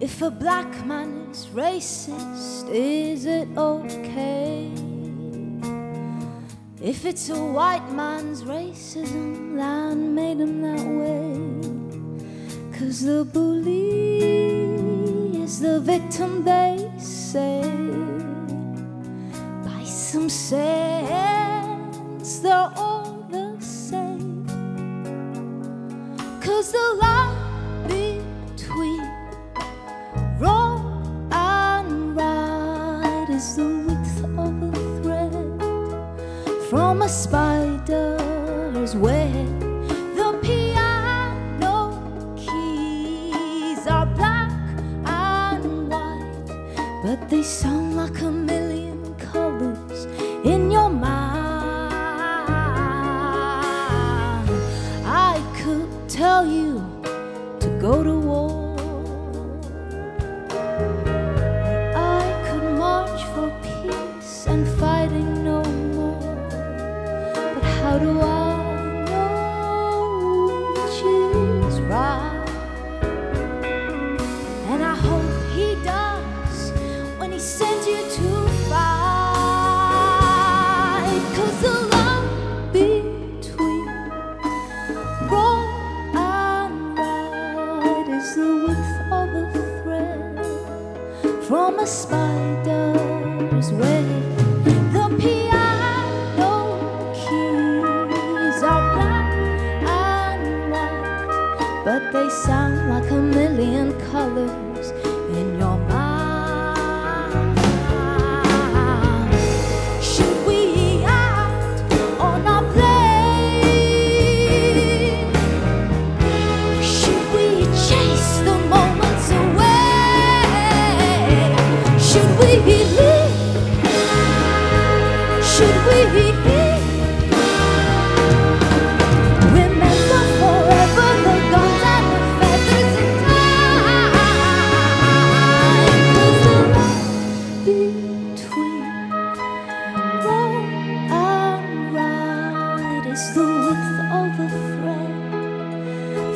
If a black man is racist, is it okay? If it's a white man's racism, land made him that way. Cause the bully is the victim, they say. By some sense, they're all the same. Cause the line from a spider's web. The piano keys are black and white, but they sound like a the line between wrong and right is the width of a thread from a spider's but they sound like a million colors in your mind. Should the width of a thread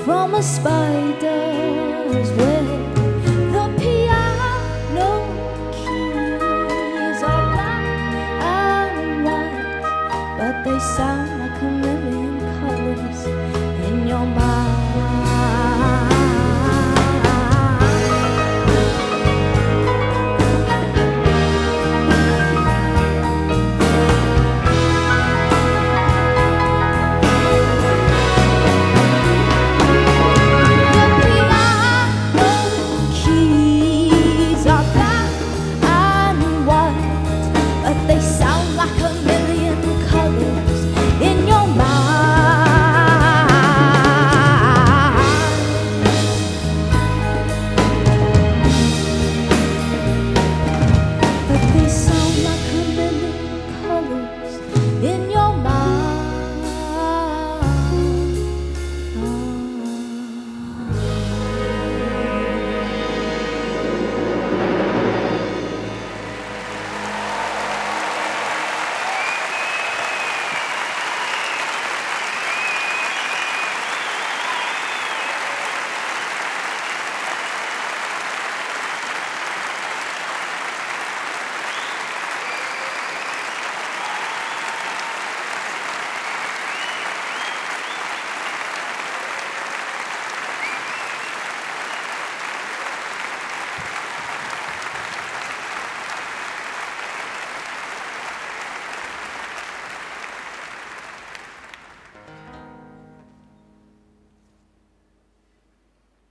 from a spider's web. The piano keys are black and white, but they sound.